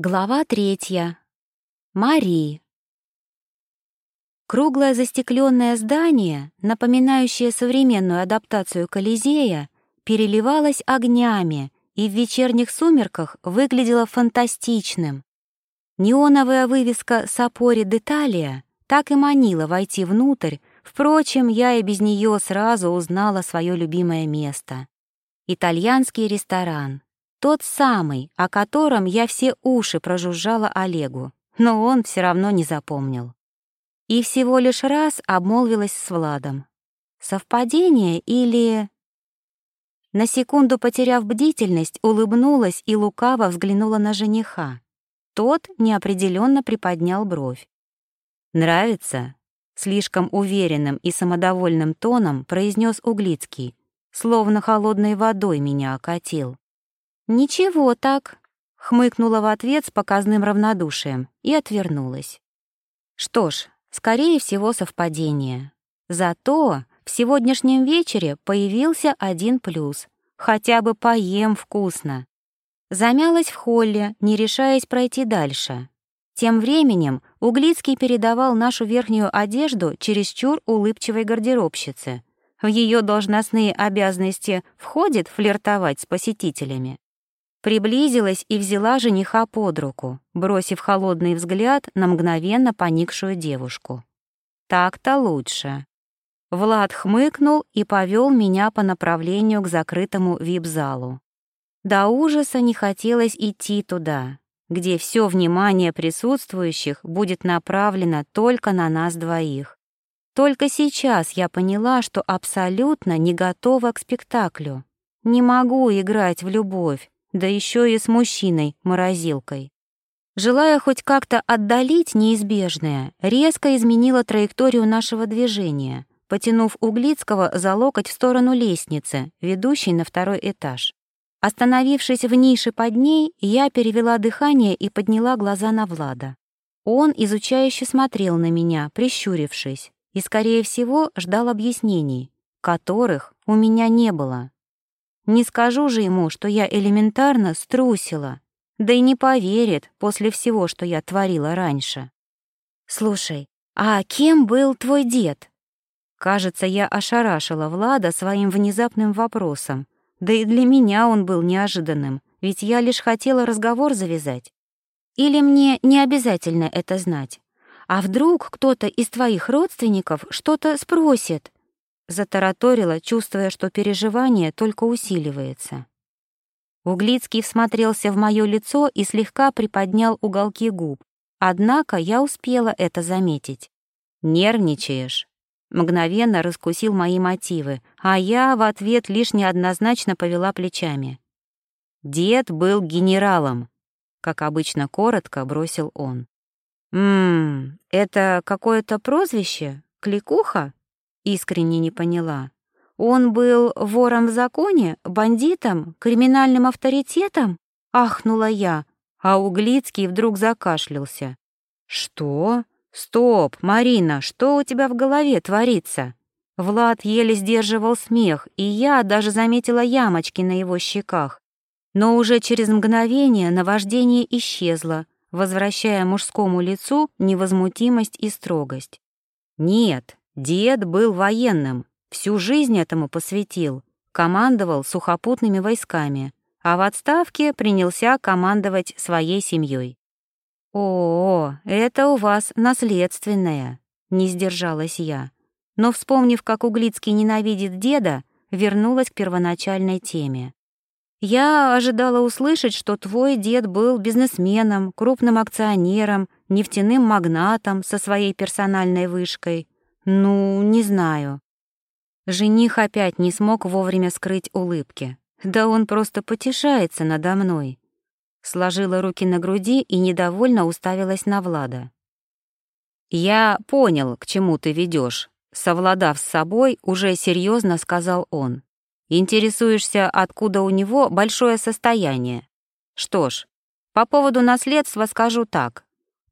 Глава третья. Мари. Круглое застекленное здание, напоминающее современную адаптацию Колизея, переливалось огнями и в вечерних сумерках выглядело фантастичным. Неоновая вывеска «Сапори Деталия» так и манила войти внутрь, впрочем, я и без нее сразу узнала свое любимое место. Итальянский ресторан — тот самый, о котором я все уши прожужжала Олегу, но он все равно не запомнил. И всего лишь раз обмолвилась с Владом. Совпадение или... На секунду потеряв бдительность, улыбнулась и лукаво взглянула на жениха. Тот неопределенно приподнял бровь. «Нравится?» — слишком уверенным и самодовольным тоном произнес Углицкий, словно холодной водой меня окатил. «Ничего так», — хмыкнула в ответ с показным равнодушием и отвернулась. Что ж, скорее всего, совпадение. Зато в сегодняшнем вечере появился один плюс. Хотя бы поем вкусно. Замялась в холле, не решаясь пройти дальше. Тем временем Углицкий передавал нашу верхнюю одежду чересчур улыбчивой гардеробщице. В ее должностные обязанности входит флиртовать с посетителями. Приблизилась и взяла жениха под руку, бросив холодный взгляд на мгновенно поникшую девушку. Так-то лучше. Влад хмыкнул и повел меня по направлению к закрытому вип-залу. До ужаса не хотелось идти туда, где все внимание присутствующих будет направлено только на нас двоих. Только сейчас я поняла, что абсолютно не готова к спектаклю. Не могу играть в любовь, да еще и с мужчиной-морозилкой. Желая хоть как-то отдалить неизбежное, резко изменила траекторию нашего движения, потянув Углицкого за локоть в сторону лестницы, ведущей на второй этаж. Остановившись в нише под ней, я перевела дыхание и подняла глаза на Влада. Он изучающе смотрел на меня, прищурившись, и, скорее всего, ждал объяснений, которых у меня не было. Не скажу же ему, что я элементарно струсила, да и не поверит после всего, что я творила раньше. «Слушай, а кем был твой дед?» Кажется, я ошарашила Влада своим внезапным вопросом, да и для меня он был неожиданным, ведь я лишь хотела разговор завязать. Или мне не обязательно это знать? А вдруг кто-то из твоих родственников что-то спросит, Затараторила, чувствуя, что переживание только усиливается. Углицкий всмотрелся в мое лицо и слегка приподнял уголки губ. Однако я успела это заметить. «Нервничаешь?» Мгновенно раскусил мои мотивы, а я в ответ лишь неоднозначно повела плечами. «Дед был генералом», — как обычно коротко бросил он. «Ммм, это какое-то прозвище? Кликуха?» Искренне не поняла. Он был вором в законе, бандитом, криминальным авторитетом? Ахнула я, а Углицкий вдруг закашлялся. Что? Стоп, Марина, что у тебя в голове творится? Влад еле сдерживал смех, и я даже заметила ямочки на его щеках. Но уже через мгновение наваждение исчезло, возвращая мужскому лицу невозмутимость и строгость. Нет, Дед был военным, всю жизнь этому посвятил, командовал сухопутными войсками, а в отставке принялся командовать своей семьей. «О, это у вас наследственное», — не сдержалась я. Но, вспомнив, как Углицкий ненавидит деда, вернулась к первоначальной теме. «Я ожидала услышать, что твой дед был бизнесменом, крупным акционером, нефтяным магнатом со своей персональной вышкой, ну, не знаю. Жених опять не смог вовремя скрыть улыбки. Да он просто потешается надо мной. Сложила руки на груди и недовольно уставилась на Влада. «Я понял, к чему ты ведешь», — совладав с собой, уже серьезно сказал он. «Интересуешься, откуда у него большое состояние? Что ж, по поводу наследства скажу так.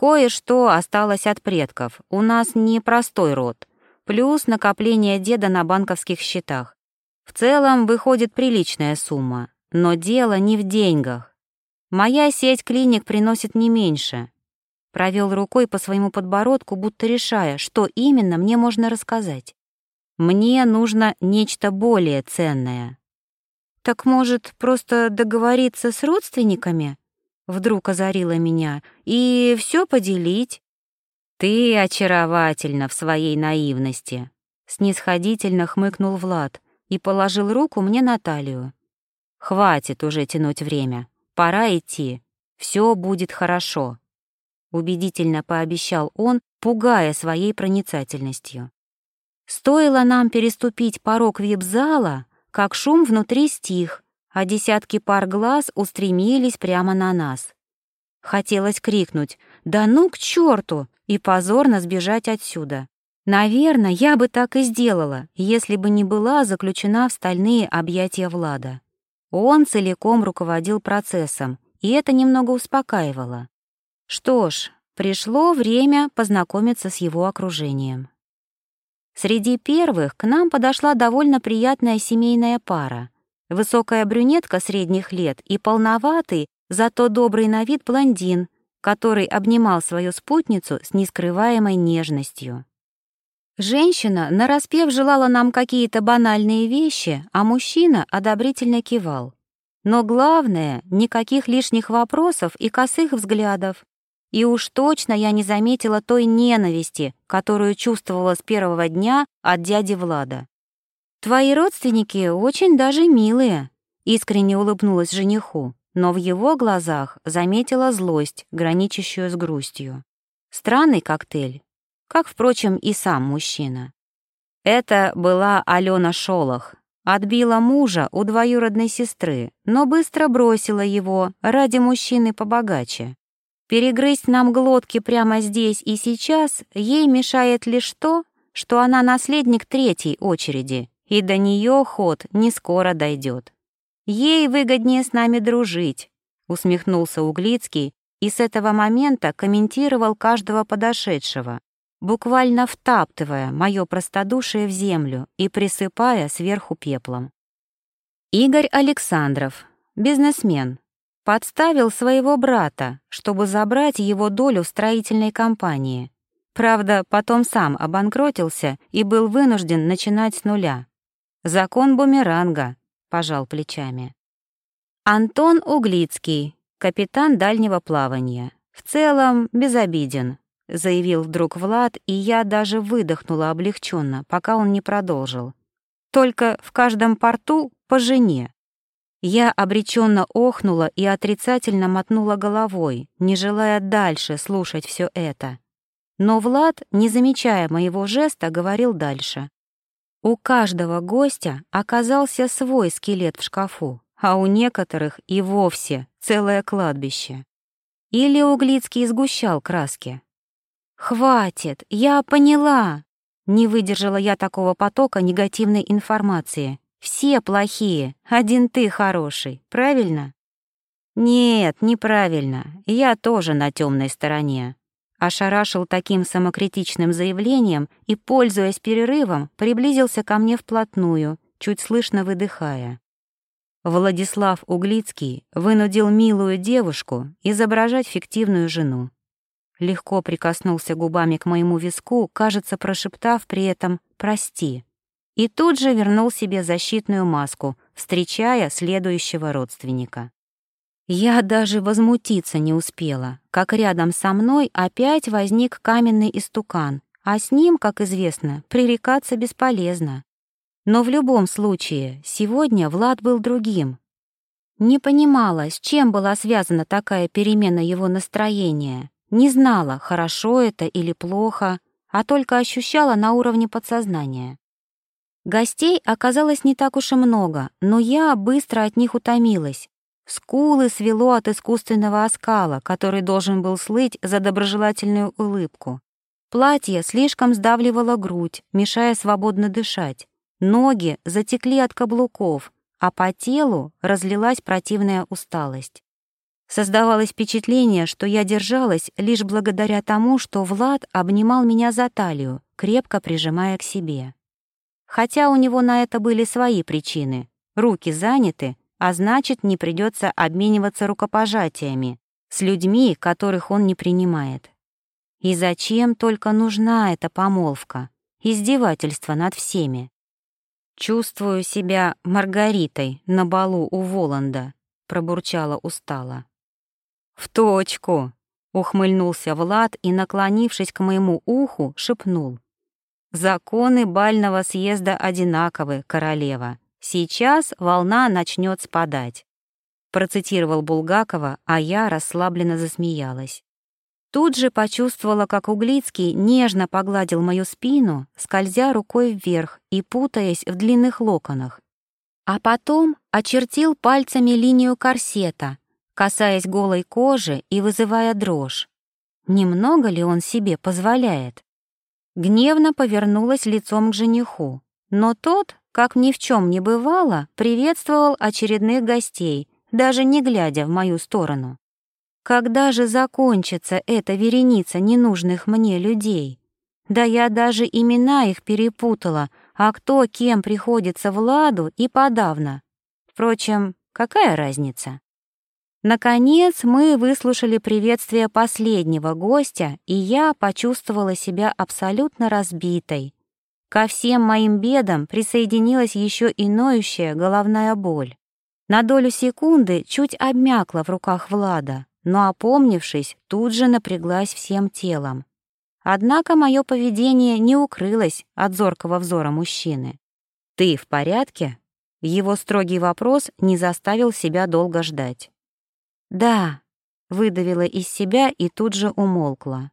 Кое-что осталось от предков, у нас не простой род, плюс накопление деда на банковских счетах. В целом выходит приличная сумма, но дело не в деньгах. Моя сеть клиник приносит не меньше. Провел рукой по своему подбородку, будто решая, что именно мне можно рассказать. Мне нужно нечто более ценное. Так может, просто договориться с родственниками? Вдруг озарила меня. И все поделить? Ты очаровательна в своей наивности. Снисходительно хмыкнул Влад и положил руку мне на талию. Хватит уже тянуть время. Пора идти. Все будет хорошо. Убедительно пообещал он, пугая своей проницательностью. Стоило нам переступить порог вип-зала, как шум внутри стих, а десятки пар глаз устремились прямо на нас. Хотелось крикнуть «Да ну к черту!» и позорно сбежать отсюда. Наверное, я бы так и сделала, если бы не была заключена в стальные объятия Влада. Он целиком руководил процессом, и это немного успокаивало. Что ж, пришло время познакомиться с его окружением. Среди первых к нам подошла довольно приятная семейная пара. Высокая брюнетка средних лет и полноватый, зато добрый на вид блондин, который обнимал свою спутницу с нескрываемой нежностью. Женщина нараспев желала нам какие-то банальные вещи, а мужчина одобрительно кивал. Но главное — никаких лишних вопросов и косых взглядов. И уж точно я не заметила той ненависти, которую чувствовала с первого дня от дяди Влада. «Твои родственники очень даже милые», — искренне улыбнулась жениху, но в его глазах заметила злость, граничащую с грустью. Странный коктейль, как, впрочем, и сам мужчина. Это была Алена Шолох, отбила мужа у двоюродной сестры, но быстро бросила его ради мужчины побогаче. Перегрызть нам глотки прямо здесь и сейчас ей мешает лишь то, что она наследник третьей очереди, и до нее ход не скоро дойдет. Ей выгоднее с нами дружить, усмехнулся Углицкий и с этого момента комментировал каждого подошедшего, буквально втаптывая мое простодушие в землю и присыпая сверху пеплом. Игорь Александров, бизнесмен, подставил своего брата, чтобы забрать его долю в строительной компании. Правда, потом сам обанкротился и был вынужден начинать с нуля. Закон бумеранга, пожал плечами. Антон Углицкий, капитан дальнего плавания. В целом безобиден, заявил вдруг Влад, и я даже выдохнула облегченно, пока он не продолжил. Только в каждом порту по жене. Я обреченно охнула и отрицательно мотнула головой, не желая дальше слушать все это. Но Влад, не замечая моего жеста, говорил дальше. У каждого гостя оказался свой скелет в шкафу, а у некоторых и вовсе целое кладбище. Или Углицкий сгущал краски. «Хватит, я поняла!» Не выдержала я такого потока негативной информации все плохие, один ты хороший, правильно? Нет, неправильно. Я тоже на темной стороне. Ошарашил таким самокритичным заявлением и, пользуясь перерывом, приблизился ко мне вплотную, чуть слышно выдыхая. Владислав Углицкий вынудил милую девушку изображать фиктивную жену. Легко прикоснулся губами к моему виску, кажется, прошептав при этом «прости» и тут же вернул себе защитную маску, встречая следующего родственника. Я даже возмутиться не успела, как рядом со мной опять возник каменный истукан, а с ним, как известно, пререкаться бесполезно. Но в любом случае, сегодня Влад был другим. Не понимала, с чем была связана такая перемена его настроения, не знала, хорошо это или плохо, а только ощущала на уровне подсознания. Гостей оказалось не так уж и много, но я быстро от них утомилась. Скулы свело от искусственного оскала, который должен был слыть за доброжелательную улыбку. Платье слишком сдавливало грудь, мешая свободно дышать. Ноги затекли от каблуков, а по телу разлилась противная усталость. Создавалось впечатление, что я держалась лишь благодаря тому, что Влад обнимал меня за талию, крепко прижимая к себе. Хотя у него на это были свои причины. Руки заняты, а значит, не придется обмениваться рукопожатиями с людьми, которых он не принимает. И зачем только нужна эта помолвка, издевательство над всеми? Чувствую себя Маргаритой на балу у Воланда, пробурчала устало. В точку, ухмыльнулся Влад и, наклонившись к моему уху, шепнул: Законы бального съезда одинаковы, королева. Сейчас волна начнет спадать. Процитировал Булгакова, а я расслабленно засмеялась. Тут же почувствовала, как Углицкий нежно погладил мою спину, скользя рукой вверх и путаясь в длинных локонах. А потом очертил пальцами линию корсета, касаясь голой кожи и вызывая дрожь. Немного ли он себе позволяет? Гневно повернулась лицом к жениху, но тот, как ни в чем не бывало, приветствовал очередных гостей, даже не глядя в мою сторону. Когда же закончится эта вереница ненужных мне людей? Да я даже имена их перепутала, а кто кем приходится Владу и подавно. Впрочем, какая разница? Наконец мы выслушали приветствие последнего гостя, и я почувствовала себя абсолютно разбитой. Ко всем моим бедам присоединилась еще и ноющая головная боль. На долю секунды чуть обмякла в руках Влада, но, опомнившись, тут же напряглась всем телом. Однако мое поведение не укрылось от зоркого взора мужчины. «Ты в порядке?» Его строгий вопрос не заставил себя долго ждать. «Да», — выдавила из себя и тут же умолкла.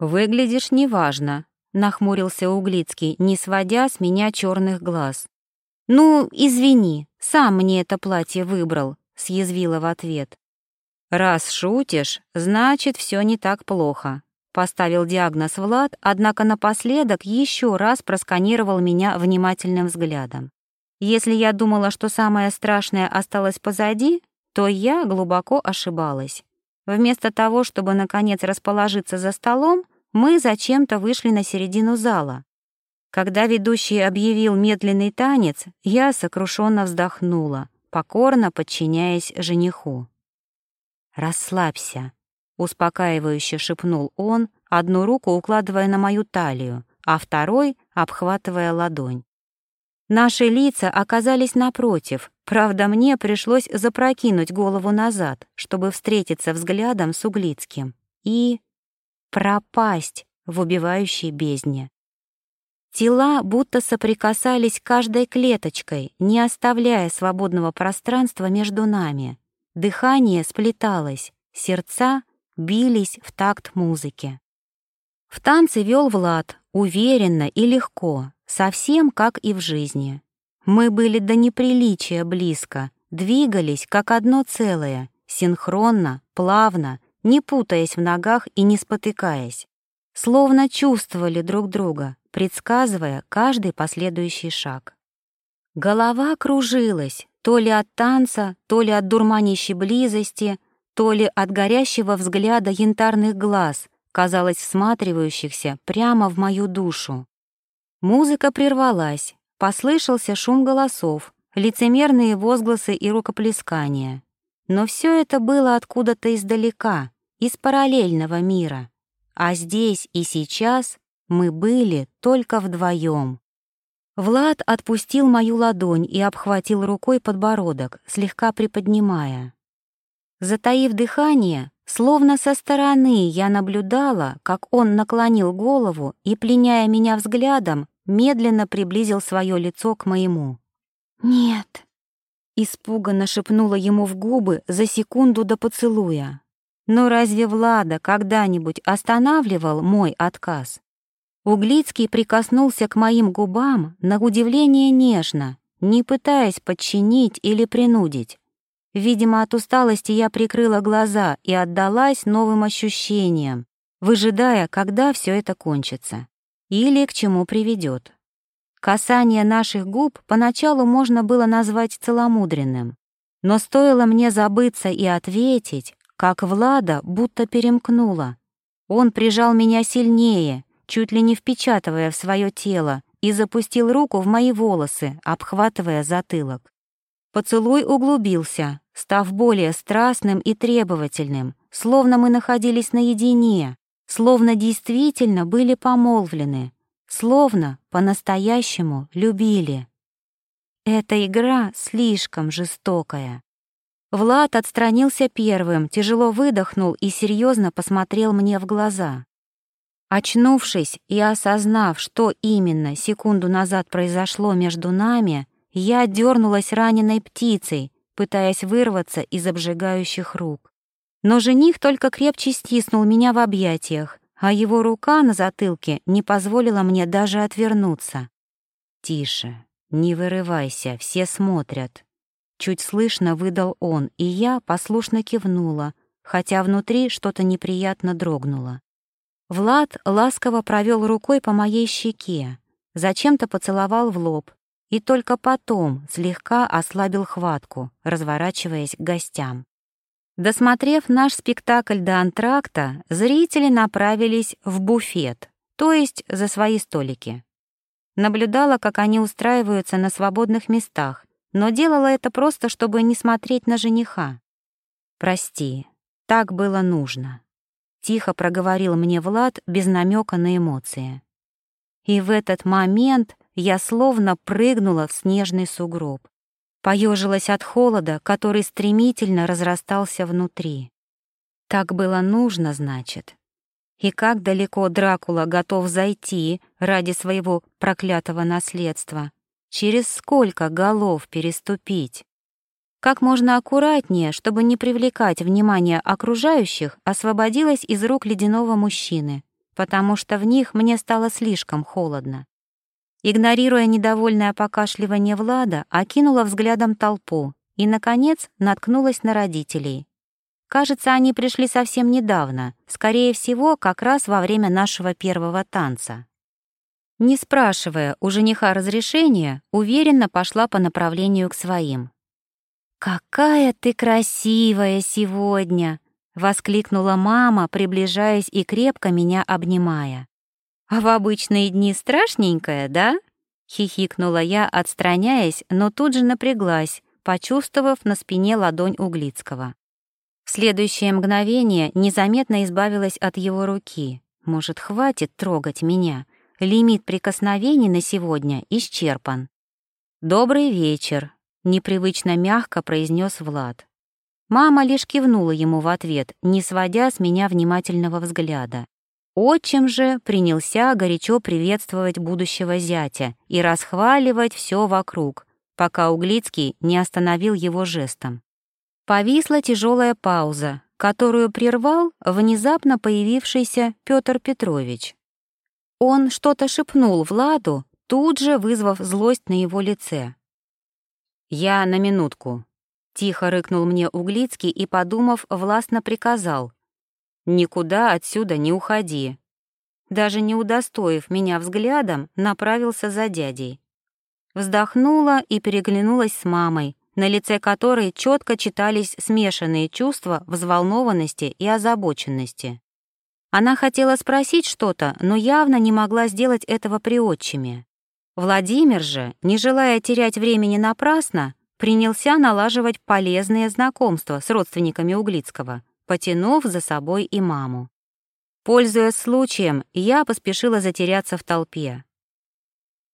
«Выглядишь неважно», — нахмурился Углицкий, не сводя с меня черных глаз. «Ну, извини, сам мне это платье выбрал», — съязвила в ответ. «Раз шутишь, значит, все не так плохо», — поставил диагноз Влад, однако напоследок еще раз просканировал меня внимательным взглядом. Если я думала, что самое страшное осталось позади, то я глубоко ошибалась. Вместо того, чтобы, наконец, расположиться за столом, мы зачем-то вышли на середину зала. Когда ведущий объявил медленный танец, я сокрушенно вздохнула, покорно подчиняясь жениху. «Расслабься», — успокаивающе шепнул он, одну руку укладывая на мою талию, а второй — обхватывая ладонь. Наши лица оказались напротив, правда, мне пришлось запрокинуть голову назад, чтобы встретиться взглядом с Углицким и пропасть в убивающей бездне. Тела будто соприкасались каждой клеточкой, не оставляя свободного пространства между нами. Дыхание сплеталось, сердца бились в такт музыки. В танце вел Влад, уверенно и легко, совсем как и в жизни. Мы были до неприличия близко, двигались как одно целое, синхронно, плавно, не путаясь в ногах и не спотыкаясь. Словно чувствовали друг друга, предсказывая каждый последующий шаг. Голова кружилась, то ли от танца, то ли от дурманящей близости, то ли от горящего взгляда янтарных глаз, казалось, всматривающихся прямо в мою душу. Музыка прервалась, послышался шум голосов, лицемерные возгласы и рукоплескания. Но все это было откуда-то издалека, из параллельного мира. А здесь и сейчас мы были только вдвоем. Влад отпустил мою ладонь и обхватил рукой подбородок, слегка приподнимая. Затаив дыхание, словно со стороны я наблюдала, как он наклонил голову и, пленяя меня взглядом, медленно приблизил свое лицо к моему. «Нет», — испуганно шепнула ему в губы за секунду до поцелуя. «Но разве Влада когда-нибудь останавливал мой отказ?» Углицкий прикоснулся к моим губам на удивление нежно, не пытаясь подчинить или принудить. Видимо, от усталости я прикрыла глаза и отдалась новым ощущениям, выжидая, когда все это кончится или к чему приведет. Касание наших губ поначалу можно было назвать целомудренным, но стоило мне забыться и ответить, как Влада будто перемкнула. Он прижал меня сильнее, чуть ли не впечатывая в свое тело, и запустил руку в мои волосы, обхватывая затылок. Поцелуй углубился, став более страстным и требовательным, словно мы находились наедине, словно действительно были помолвлены, словно по-настоящему любили. Эта игра слишком жестокая. Влад отстранился первым, тяжело выдохнул и серьезно посмотрел мне в глаза. Очнувшись и осознав, что именно секунду назад произошло между нами, я дернулась раненой птицей, пытаясь вырваться из обжигающих рук. Но жених только крепче стиснул меня в объятиях, а его рука на затылке не позволила мне даже отвернуться. «Тише, не вырывайся, все смотрят». Чуть слышно выдал он, и я послушно кивнула, хотя внутри что-то неприятно дрогнуло. Влад ласково провел рукой по моей щеке, зачем-то поцеловал в лоб и только потом слегка ослабил хватку, разворачиваясь к гостям. Досмотрев наш спектакль до антракта, зрители направились в буфет, то есть за свои столики. Наблюдала, как они устраиваются на свободных местах, но делала это просто, чтобы не смотреть на жениха. «Прости, так было нужно», Тихо проговорил мне Влад без намека на эмоции. И в этот момент я словно прыгнула в снежный сугроб. Поежилась от холода, который стремительно разрастался внутри. Так было нужно, значит. И как далеко Дракула готов зайти ради своего проклятого наследства? Через сколько голов переступить? как можно аккуратнее, чтобы не привлекать внимание окружающих, освободилась из рук ледяного мужчины, потому что в них мне стало слишком холодно. Игнорируя недовольное покашливание Влада, окинула взглядом толпу и, наконец, наткнулась на родителей. Кажется, они пришли совсем недавно, скорее всего, как раз во время нашего первого танца. Не спрашивая у жениха разрешения, уверенно пошла по направлению к своим. «Какая ты красивая сегодня!» — воскликнула мама, приближаясь и крепко меня обнимая. «А в обычные дни страшненькая, да?» — хихикнула я, отстраняясь, но тут же напряглась, почувствовав на спине ладонь Углицкого. В следующее мгновение незаметно избавилась от его руки. Может, хватит трогать меня? Лимит прикосновений на сегодня исчерпан. «Добрый вечер», непривычно мягко произнес Влад. Мама лишь кивнула ему в ответ, не сводя с меня внимательного взгляда. Отчим же принялся горячо приветствовать будущего зятя и расхваливать все вокруг, пока Углицкий не остановил его жестом. Повисла тяжелая пауза, которую прервал внезапно появившийся Петр Петрович. Он что-то шепнул Владу, тут же вызвав злость на его лице. «Я на минутку», — тихо рыкнул мне Углицкий и, подумав, властно приказал. «Никуда отсюда не уходи». Даже не удостоив меня взглядом, направился за дядей. Вздохнула и переглянулась с мамой, на лице которой четко читались смешанные чувства взволнованности и озабоченности. Она хотела спросить что-то, но явно не могла сделать этого при отчиме. Владимир же, не желая терять времени напрасно, принялся налаживать полезные знакомства с родственниками Углицкого, потянув за собой и маму. Пользуясь случаем, я поспешила затеряться в толпе.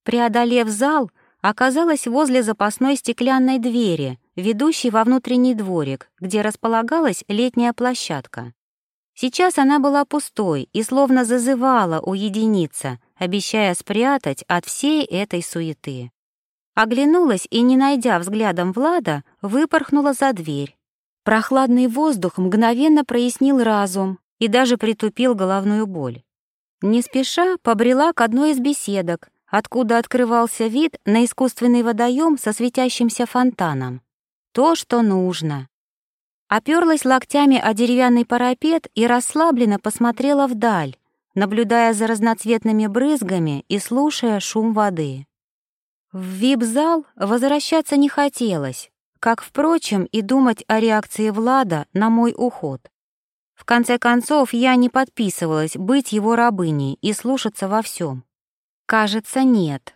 Преодолев зал, оказалась возле запасной стеклянной двери, ведущей во внутренний дворик, где располагалась летняя площадка. Сейчас она была пустой и словно зазывала уединиться, обещая спрятать от всей этой суеты. Оглянулась и, не найдя взглядом Влада, выпорхнула за дверь. Прохладный воздух мгновенно прояснил разум и даже притупил головную боль. Не спеша побрела к одной из беседок, откуда открывался вид на искусственный водоем со светящимся фонтаном. То, что нужно. Оперлась локтями о деревянный парапет и расслабленно посмотрела вдаль, наблюдая за разноцветными брызгами и слушая шум воды. В вип-зал возвращаться не хотелось, как, впрочем, и думать о реакции Влада на мой уход. В конце концов, я не подписывалась быть его рабыней и слушаться во всем. Кажется, нет.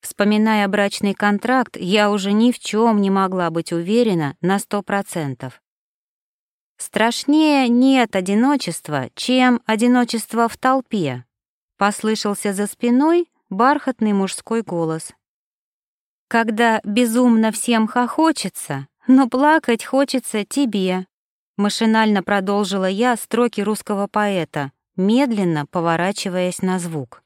Вспоминая брачный контракт, я уже ни в чем не могла быть уверена на сто процентов. Страшнее нет одиночества, чем одиночество в толпе, послышался за спиной бархатный мужской голос. Когда безумно всем хохочется, но плакать хочется тебе, машинально продолжила я строки русского поэта, медленно поворачиваясь на звук.